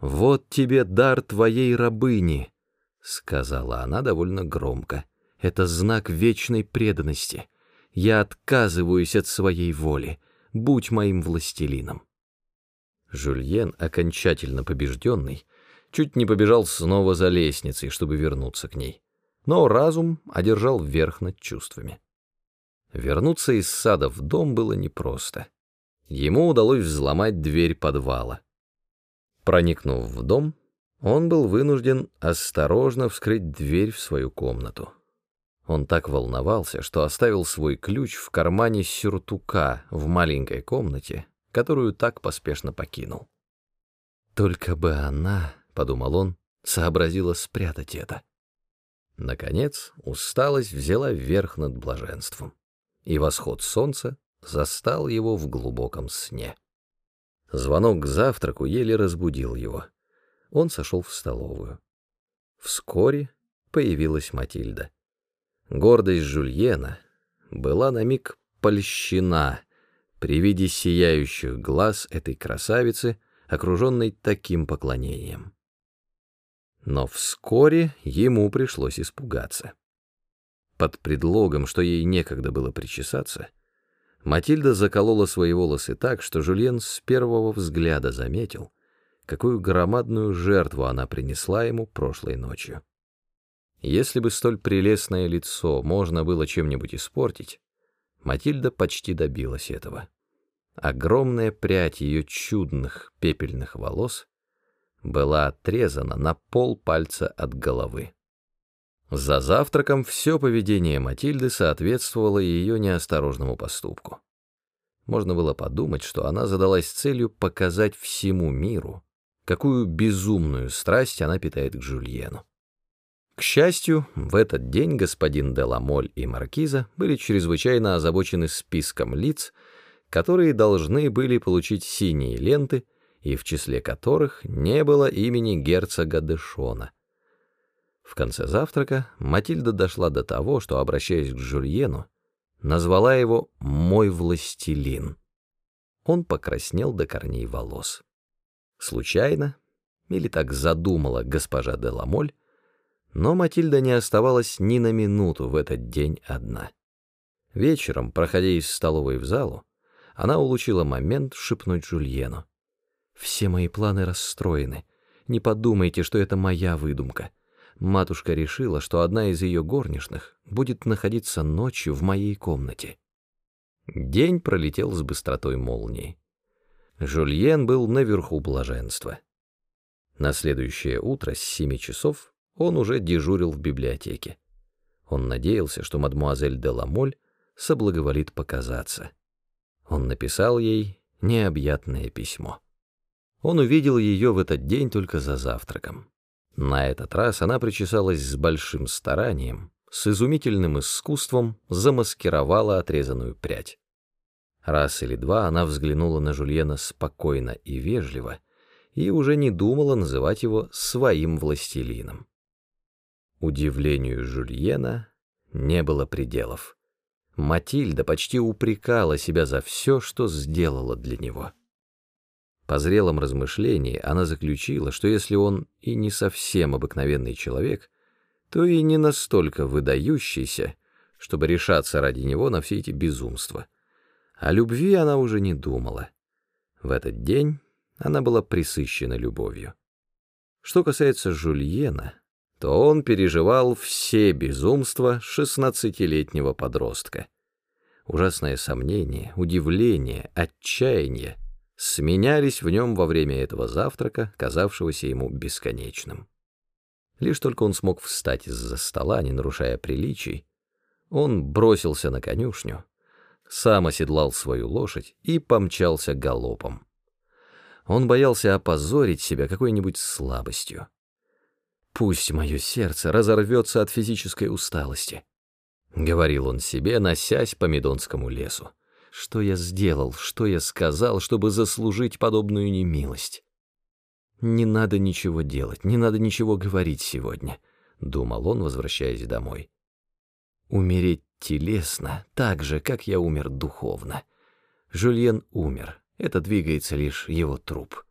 «Вот тебе дар твоей рабыни», — сказала она довольно громко. «Это знак вечной преданности. Я отказываюсь от своей воли. Будь моим властелином». Жюльен, окончательно побежденный, чуть не побежал снова за лестницей, чтобы вернуться к ней. Но разум одержал верх над чувствами. Вернуться из сада в дом было непросто. Ему удалось взломать дверь подвала. Проникнув в дом, он был вынужден осторожно вскрыть дверь в свою комнату. Он так волновался, что оставил свой ключ в кармане сюртука в маленькой комнате, которую так поспешно покинул. «Только бы она, — подумал он, — сообразила спрятать это». Наконец, усталость взяла верх над блаженством, и восход солнца застал его в глубоком сне. Звонок к завтраку еле разбудил его. Он сошел в столовую. Вскоре появилась Матильда. Гордость Жульена была на миг польщена при виде сияющих глаз этой красавицы, окруженной таким поклонением. Но вскоре ему пришлось испугаться. Под предлогом, что ей некогда было причесаться, Матильда заколола свои волосы так, что Жюльен с первого взгляда заметил, какую громадную жертву она принесла ему прошлой ночью. Если бы столь прелестное лицо можно было чем-нибудь испортить, Матильда почти добилась этого. Огромная прядь ее чудных пепельных волос была отрезана на пол пальца от головы. За завтраком все поведение Матильды соответствовало ее неосторожному поступку. Можно было подумать, что она задалась целью показать всему миру, какую безумную страсть она питает к Жюльену. К счастью, в этот день господин Деламоль и Маркиза были чрезвычайно озабочены списком лиц, которые должны были получить синие ленты, и в числе которых не было имени герцога Дешона. В конце завтрака Матильда дошла до того, что, обращаясь к Жюльену, назвала его «мой властелин». Он покраснел до корней волос. Случайно, или так задумала госпожа де Ламоль, но Матильда не оставалась ни на минуту в этот день одна. Вечером, проходя из столовой в залу, она улучила момент шепнуть Жульену. «Все мои планы расстроены. Не подумайте, что это моя выдумка. Матушка решила, что одна из ее горничных будет находиться ночью в моей комнате». День пролетел с быстротой молнии. Жульен был наверху блаженства. На следующее утро с семи часов он уже дежурил в библиотеке. Он надеялся, что мадмуазель де Ламоль соблаговолит показаться. Он написал ей необъятное письмо. Он увидел ее в этот день только за завтраком. На этот раз она причесалась с большим старанием, с изумительным искусством замаскировала отрезанную прядь. Раз или два она взглянула на Жульена спокойно и вежливо и уже не думала называть его своим властелином. Удивлению Жульена не было пределов. Матильда почти упрекала себя за все, что сделала для него. По зрелом размышлении она заключила, что если он и не совсем обыкновенный человек, то и не настолько выдающийся, чтобы решаться ради него на все эти безумства — о любви она уже не думала. В этот день она была присыщена любовью. Что касается Жульена, то он переживал все безумства шестнадцатилетнего подростка. Ужасное сомнение, удивление, отчаяние сменялись в нем во время этого завтрака, казавшегося ему бесконечным. Лишь только он смог встать из-за стола, не нарушая приличий, он бросился на конюшню, сам оседлал свою лошадь и помчался галопом. Он боялся опозорить себя какой-нибудь слабостью. «Пусть мое сердце разорвется от физической усталости», — говорил он себе, носясь по Медонскому лесу. «Что я сделал, что я сказал, чтобы заслужить подобную немилость?» «Не надо ничего делать, не надо ничего говорить сегодня», — думал он, возвращаясь домой. «Умереть телесно, так же, как я умер духовно. Жюльен умер, это двигается лишь его труп.